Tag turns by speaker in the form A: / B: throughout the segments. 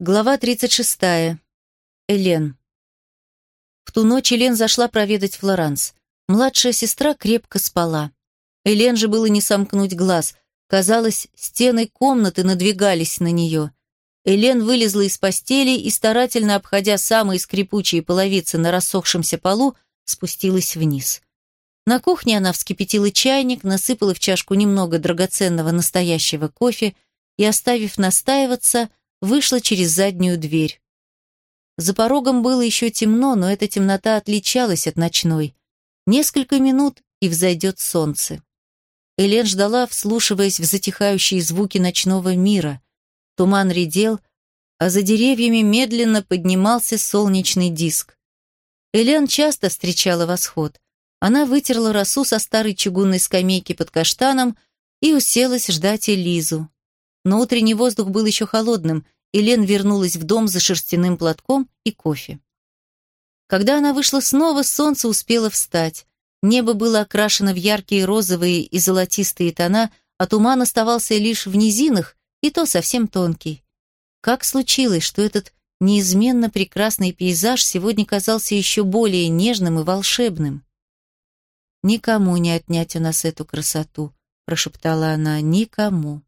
A: Глава 36. Элен. В ту ночь Элен зашла проведать Флоранс. Младшая сестра крепко спала. Элен же было не сомкнуть глаз. Казалось, стены комнаты надвигались на нее. Элен вылезла из постели и, старательно обходя самые скрипучие половицы на рассохшемся полу, спустилась вниз. На кухне она вскипятила чайник, насыпала в чашку немного драгоценного настоящего кофе и, оставив настаиваться, вышла через заднюю дверь. За порогом было еще темно, но эта темнота отличалась от ночной. Несколько минут, и взойдет солнце. Элен ждала, вслушиваясь в затихающие звуки ночного мира. Туман редел, а за деревьями медленно поднимался солнечный диск. Элен часто встречала восход. Она вытерла росу со старой чугунной скамейки под каштаном и уселась ждать Элизу но утренний воздух был еще холодным, и Лен вернулась в дом за шерстяным платком и кофе. Когда она вышла снова, солнце успело встать. Небо было окрашено в яркие розовые и золотистые тона, а туман оставался лишь в низинах, и то совсем тонкий. Как случилось, что этот неизменно прекрасный пейзаж сегодня казался еще более нежным и волшебным? «Никому не отнять у нас эту красоту», – прошептала она, – «никому».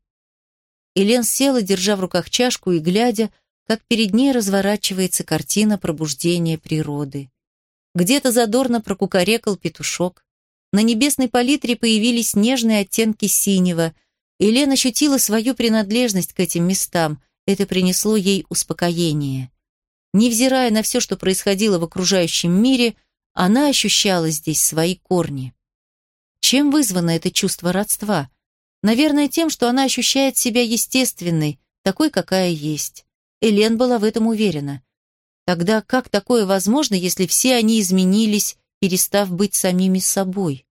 A: Элен села, держа в руках чашку и глядя, как перед ней разворачивается картина пробуждения природы. Где-то задорно прокукарекал петушок. На небесной палитре появились нежные оттенки синего. Элен ощутила свою принадлежность к этим местам. Это принесло ей успокоение. Невзирая на все, что происходило в окружающем мире, она ощущала здесь свои корни. Чем вызвано это чувство родства? Наверное, тем, что она ощущает себя естественной, такой, какая есть. Элен была в этом уверена. Тогда как такое возможно, если все они изменились, перестав быть самими собой?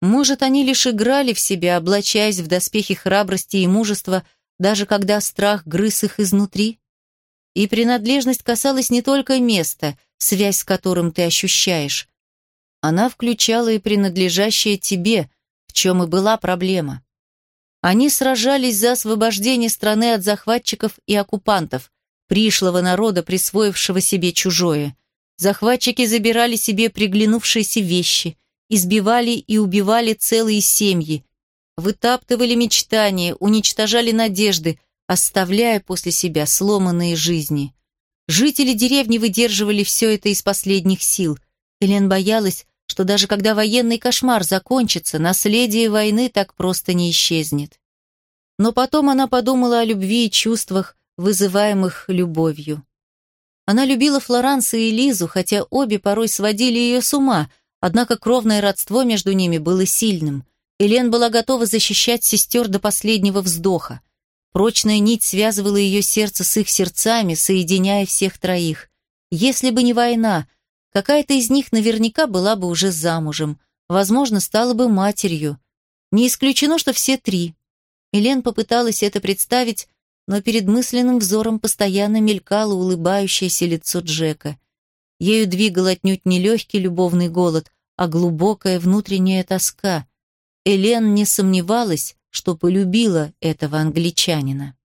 A: Может, они лишь играли в себя, облачаясь в доспехи храбрости и мужества, даже когда страх грыз их изнутри? И принадлежность касалась не только места, связь с которым ты ощущаешь. Она включала и принадлежащее тебе, в чем и была проблема. Они сражались за освобождение страны от захватчиков и оккупантов, пришлого народа, присвоившего себе чужое. Захватчики забирали себе приглянувшиеся вещи, избивали и убивали целые семьи, вытаптывали мечтания, уничтожали надежды, оставляя после себя сломанные жизни. Жители деревни выдерживали все это из последних сил. Элен боялась, что даже когда военный кошмар закончится, наследие войны так просто не исчезнет. Но потом она подумала о любви и чувствах, вызываемых любовью. Она любила Флоранса и Лизу, хотя обе порой сводили ее с ума, однако кровное родство между ними было сильным. Элен была готова защищать сестер до последнего вздоха. Прочная нить связывала ее сердце с их сердцами, соединяя всех троих. Если бы не война, Какая-то из них наверняка была бы уже замужем, возможно, стала бы матерью. Не исключено, что все три. Элен попыталась это представить, но перед мысленным взором постоянно мелькало улыбающееся лицо Джека. Ею двигал отнюдь не легкий любовный голод, а глубокая внутренняя тоска. Элен не сомневалась, что полюбила этого англичанина.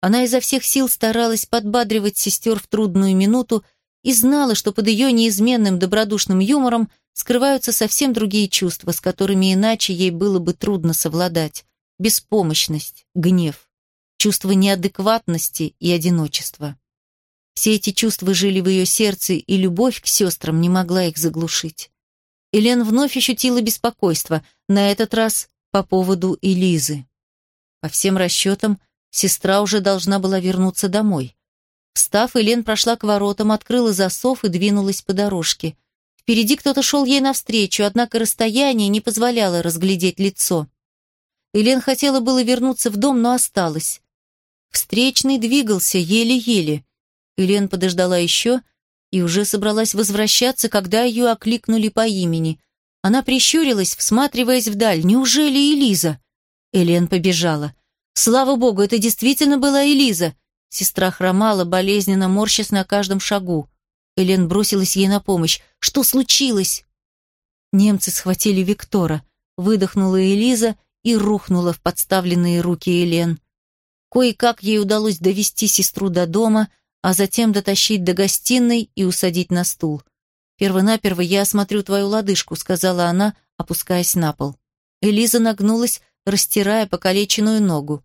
A: Она изо всех сил старалась подбадривать сестер в трудную минуту, и знала, что под ее неизменным добродушным юмором скрываются совсем другие чувства, с которыми иначе ей было бы трудно совладать. Беспомощность, гнев, чувство неадекватности и одиночества. Все эти чувства жили в ее сердце, и любовь к сестрам не могла их заглушить. Элен вновь ощутила беспокойство, на этот раз по поводу Элизы. По всем расчетам, сестра уже должна была вернуться домой. Встав, Элен прошла к воротам, открыла засов и двинулась по дорожке. Впереди кто-то шел ей навстречу, однако расстояние не позволяло разглядеть лицо. Элен хотела было вернуться в дом, но осталась. Встречный двигался еле-еле. Элен подождала еще и уже собралась возвращаться, когда ее окликнули по имени. Она прищурилась, всматриваясь вдаль. «Неужели Элиза?» Элен побежала. «Слава богу, это действительно была Элиза!» Сестра хромала, болезненно морщась на каждом шагу. Элен бросилась ей на помощь. «Что случилось?» Немцы схватили Виктора. Выдохнула Элиза и рухнула в подставленные руки Элен. Кое-как ей удалось довести сестру до дома, а затем дотащить до гостиной и усадить на стул. «Первонаперво я осмотрю твою лодыжку», — сказала она, опускаясь на пол. Элиза нагнулась, растирая покалеченную ногу.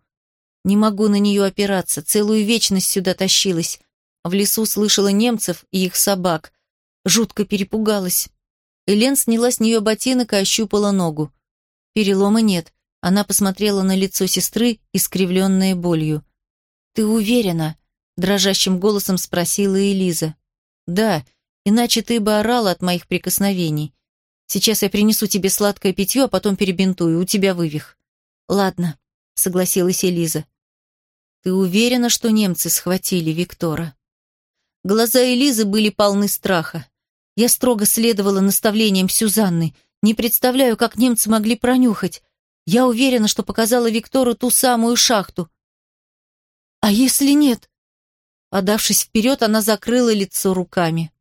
A: «Не могу на нее опираться, целую вечность сюда тащилась. В лесу слышала немцев и их собак. Жутко перепугалась. Элен сняла с нее ботинок и ощупала ногу. Перелома нет. Она посмотрела на лицо сестры, искривленное болью. «Ты уверена?» – дрожащим голосом спросила Элиза. «Да, иначе ты бы орала от моих прикосновений. Сейчас я принесу тебе сладкое питье, а потом перебинтую, у тебя вывих». «Ладно», – согласилась Элиза. «Ты уверена, что немцы схватили Виктора?» Глаза Элизы были полны страха. Я строго следовала наставлениям Сюзанны. Не представляю, как немцы могли пронюхать. Я уверена, что показала Виктору ту самую шахту. А если нет? Подавшись вперед, она закрыла лицо руками.